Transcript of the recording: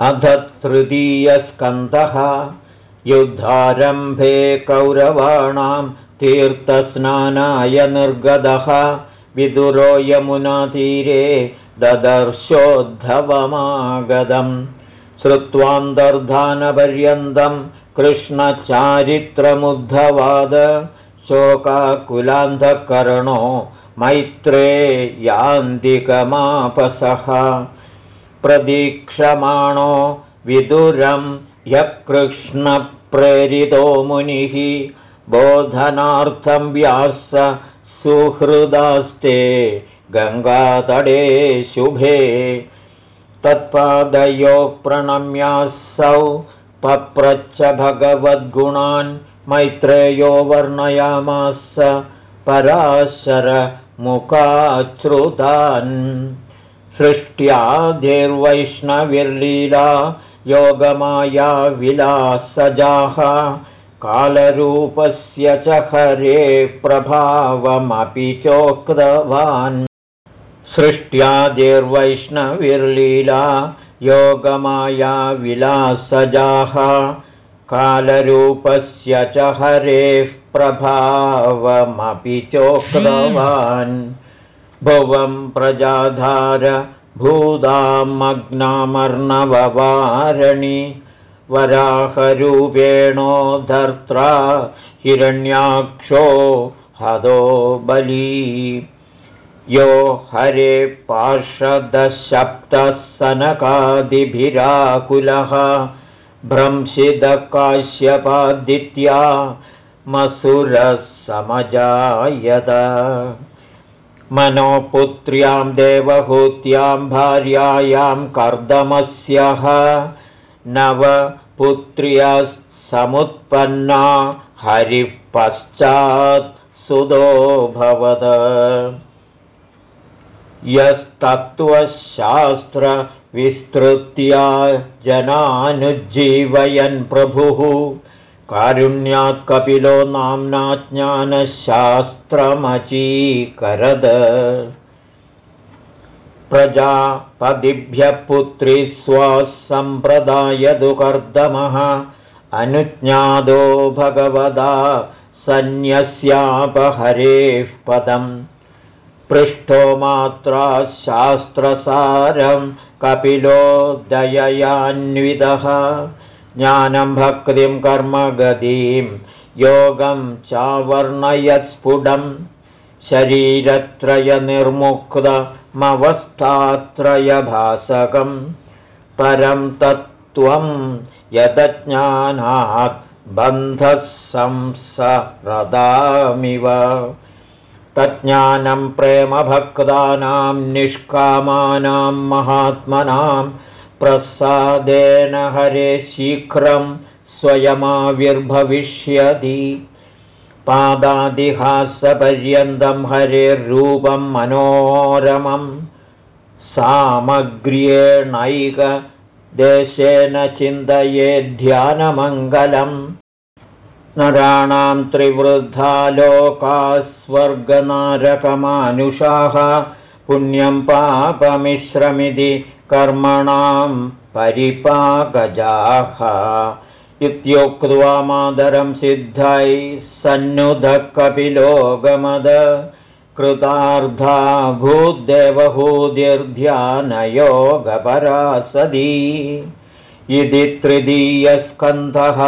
अध तृतीयस्कन्धः युद्धारम्भे कौरवाणां तीर्थस्नानाय निर्गतः विदुरो यमुनातीरे ददर्शोद्धवमागतम् श्रुत्वान्तर्धानपर्यन्तं कृष्णचारित्रमुद्धवाद। शोकाकुलान्धकरणो मैत्रे यान्तिकमापसः प्रदीक्षमाणो विदुरं ह्यः कृष्णप्रेरितो मुनिः बोधनार्थं व्यास सुहृदास्ते गङ्गातडे शुभे। तत्पादयो प्रणम्यासौ पप्रच्छ भगवद्गुणान् मैत्रेयो वर्णयामास पराशरमुखाच्छ्रुतान् सृष्ट्यादिर्वैष्णविर्लीला योगमाया विलासजाः कालरूपस्य च हरे प्रभावमपि चोक्तवान्। सृष्ट्यादिर्वैष्णविर्लीला योगमाया विलासजाः कालरूपस्य च हरेः प्रभावमपि चोक्तवान् भुवं प्रजाधार भूतामग्नामर्णववारणि वराहरूपेणो धर्त्रा हिरण्याक्षो हदो बली। यो हरे पार्षदशप्तः सनकादिभिराकुलः भ्रंशिदकाश्यपादित्या मसुरः समजायत मनोपुत्र्यां देवहूत्यां भार्यायां कर्दमस्यः। नवपुत्र्यः समुत्पन्ना हरिः पश्चात् सुदोऽभवद यस्तत्त्वशास्त्रविस्तृत्या जनानुज्जीवयन् प्रभुः कारुण्यात् कपिलो नाम्ना ज्ञानशास्त्रमचीकरद। प्रजापदिभ्यः पुत्री स्वसम्प्रदायदुकर्दमः अनुज्ञादो भगवदा सन्न्यस्यापहरेः पदम्। पृष्ठो मात्रा शास्त्रसारं कपिलो दययान्वितः ज्ञानं भक्तिं कर्मगतिं योगं चावर्णयत्स्फुटं शरीरत्रयनिर्मुक्तमवस्थात्रयभासकं। परं तत्त्वं यतज्ञानात् बन्धः संसरदामिव तज्ज्ञानं प्रेमभक्तानां निष्कामानां महात्मनां प्रसादेन हरे शीघ्रं स्वयमाविर्भविष्यति। पादादिहासपर्यन्तं हरेर्रूपं मनोरमं। सामग्र्येणैकदेशेन चिन्तये ध्यानमङ्गलम्। नराणां त्रिवृद्धा लोकास्वर्गनारकमानुषाः पुण्यं पापमिश्रमिति कर्मणां परिपाकजाः इत्युक्त्वा मादरं सिद्धैः सन्नुधः कपिलोगमद कृतार्धा भूद्देवहूदिर्ध्यानयोगपरा सदी इति तृतीयस्कन्धः